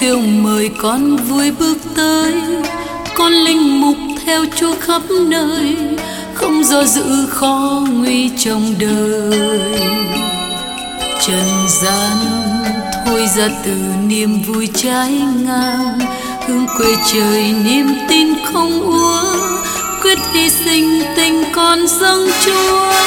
kêu mời con vui bước tới. Con linh mục theo chúa khắp nơi, không do dự khó nguy trong đời. Trần gian thôi ra từ niềm vui trái ngang hướng quê trời niềm tin không úa quyết hy sinh tình con dâng chúa.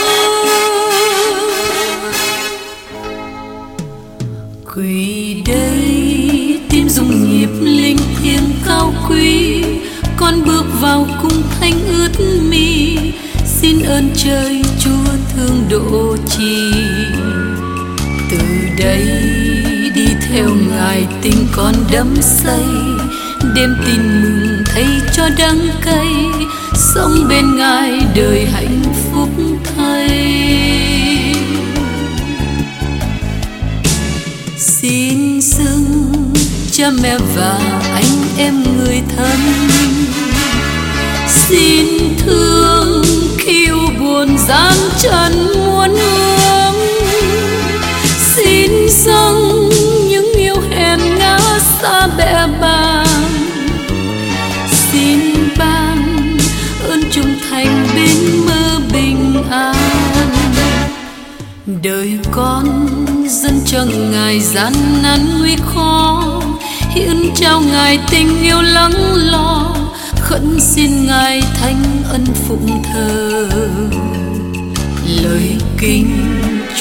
Trời chúa thương độ trì từ đây đi theo ngài, tình con đắm say. Đêm tin mừng thay cho đắng cay. Sống bên ngài đời hạnh phúc thay. Xin xưng cha mẹ và anh em người thân. Xin thương còn buồn gian trần muôn hương. Xin dâng những yêu hèn ngã xa bè bàng. Xin ban ơn trung thành bên mơ bình an. Đời con dân cho ngài gian nan nguy khó, hiến trao ngài tình yêu lắng lo khẩn xin ngài thánh ân phụng thờ. Lời kinh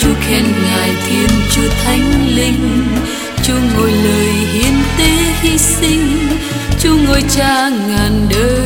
chúa khen ngài thiên, chúa thánh linh. Chúa ngồi lời hiến tế hy sinh. Chúa ngồi cha ngàn đời.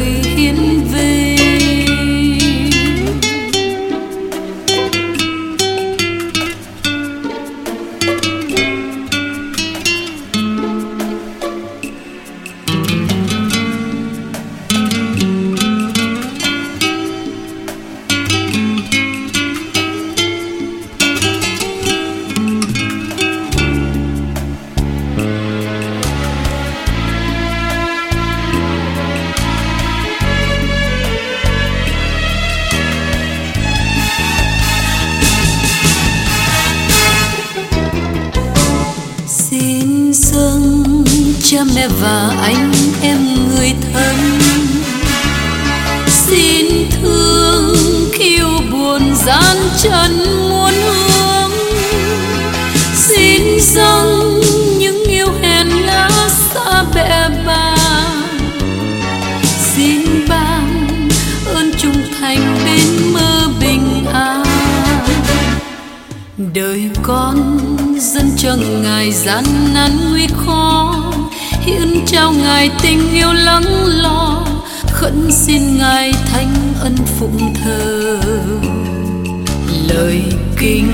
Xin dâng cha mẹ và anh em người thân. Xin thương khiêu buồn gian trần muôn hương. Xin dâng những yêu hèn lá xa bẹ bàng xin ban ơn trung thành bên mơ bình an. Đời con dân cho ngài gian nan nguy khó? Hiến trao ngài tình yêu lắng lo khẩn xin ngài thánh ân phụng thờ. Lời kinh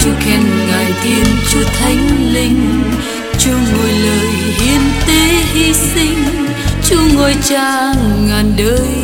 chúa khen ngài thiên chúa thánh linh. Chúa ngồi lời hiến tế hy sinh, chúa ngồi cha ngàn đời